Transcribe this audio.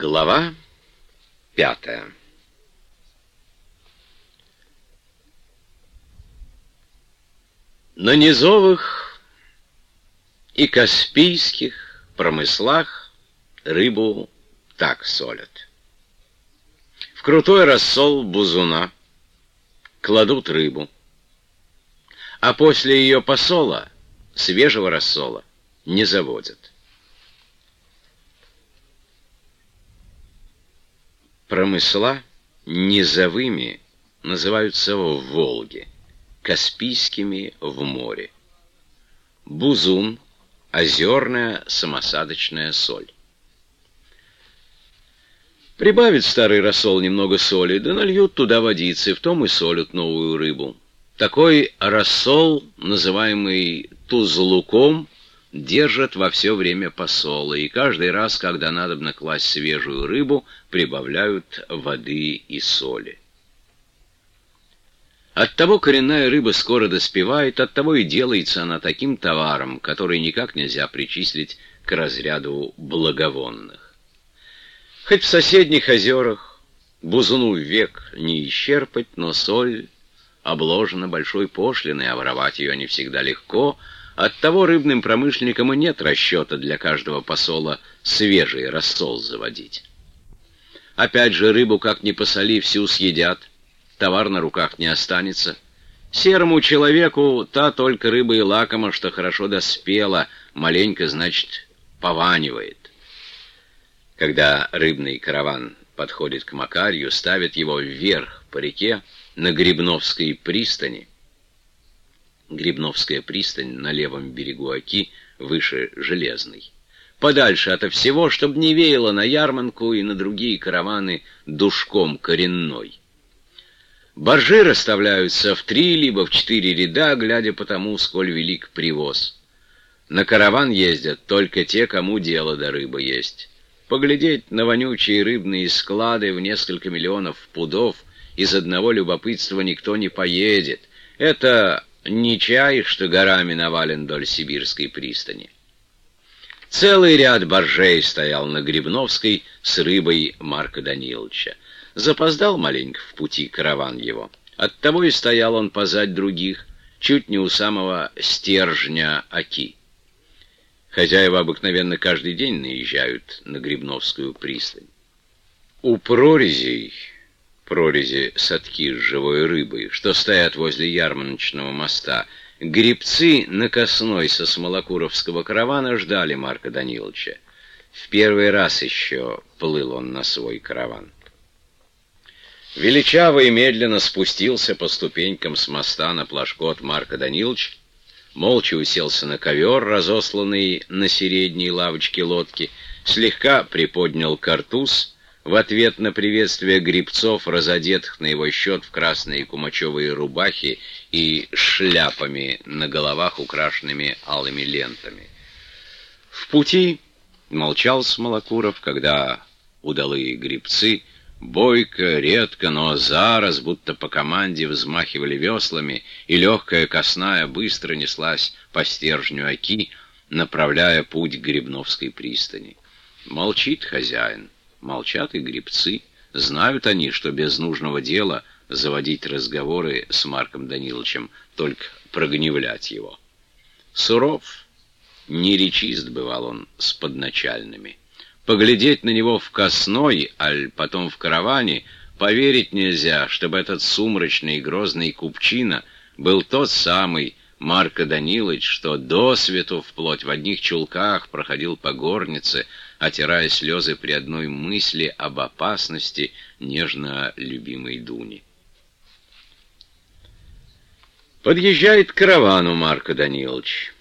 Глава пятая На низовых и каспийских промыслах рыбу так солят. В крутой рассол бузуна кладут рыбу, а после ее посола, свежего рассола, не заводят. Промысла низовыми называются в Волге, Каспийскими в море. Бузун – озерная самосадочная соль. Прибавит старый рассол немного соли, да нальют туда водицы, в том и солят новую рыбу. Такой рассол, называемый тузлуком, держат во все время посолы, и каждый раз, когда надо накласть свежую рыбу, прибавляют воды и соли. Оттого коренная рыба скоро доспевает, оттого и делается она таким товаром, который никак нельзя причислить к разряду благовонных. Хоть в соседних озерах бузуну век не исчерпать, но соль обложена большой пошлиной, а воровать ее не всегда легко — Оттого рыбным промышленникам и нет расчета для каждого посола свежий рассол заводить. Опять же, рыбу как ни посоли, всю съедят, товар на руках не останется. Серому человеку та только рыба и лакома, что хорошо доспела, маленько, значит, пованивает. Когда рыбный караван подходит к Макарью, ставят его вверх по реке на Грибновской пристани, Грибновская пристань на левом берегу Оки, выше Железной. Подальше ото всего, чтобы не веяло на ярманку и на другие караваны душком коренной. Боржи расставляются в три либо в четыре ряда, глядя по тому, сколь велик привоз. На караван ездят только те, кому дело до рыбы есть. Поглядеть на вонючие рыбные склады в несколько миллионов пудов из одного любопытства никто не поедет. Это не чай, что горами навален вдоль сибирской пристани. Целый ряд боржей стоял на Грибновской с рыбой Марка Даниловича. Запоздал маленько в пути караван его. Оттого и стоял он позадь других, чуть не у самого стержня Оки. Хозяева обыкновенно каждый день наезжают на Грибновскую пристань. У прорезей прорези садки с живой рыбой, что стоят возле ярмарочного моста, грибцы на косной со смолокуровского каравана ждали Марка Даниловича. В первый раз еще плыл он на свой караван. Величаво и медленно спустился по ступенькам с моста на плашкот Марка Данилович, молча уселся на ковер, разосланный на середней лавочке лодки, слегка приподнял картуз — в ответ на приветствие грибцов, разодетых на его счет в красные кумачевые рубахи и шляпами на головах, украшенными алыми лентами. В пути молчал Смолокуров, когда удалые грибцы бойко, редко, но зараз, будто по команде, взмахивали веслами, и легкая косная быстро неслась по стержню оки, направляя путь к Грибновской пристани. Молчит хозяин. Молчат и грибцы. Знают они, что без нужного дела заводить разговоры с Марком Даниловичем, только прогневлять его. Суров, неречист бывал он с подначальными. Поглядеть на него в косной, аль потом в караване, поверить нельзя, чтобы этот сумрачный и грозный купчина был тот самый Марко Данилович, что до свету вплоть в одних чулках проходил по горнице, отирая слезы при одной мысли об опасности нежно любимой Дуни. Подъезжает к каравану Марко Данилович.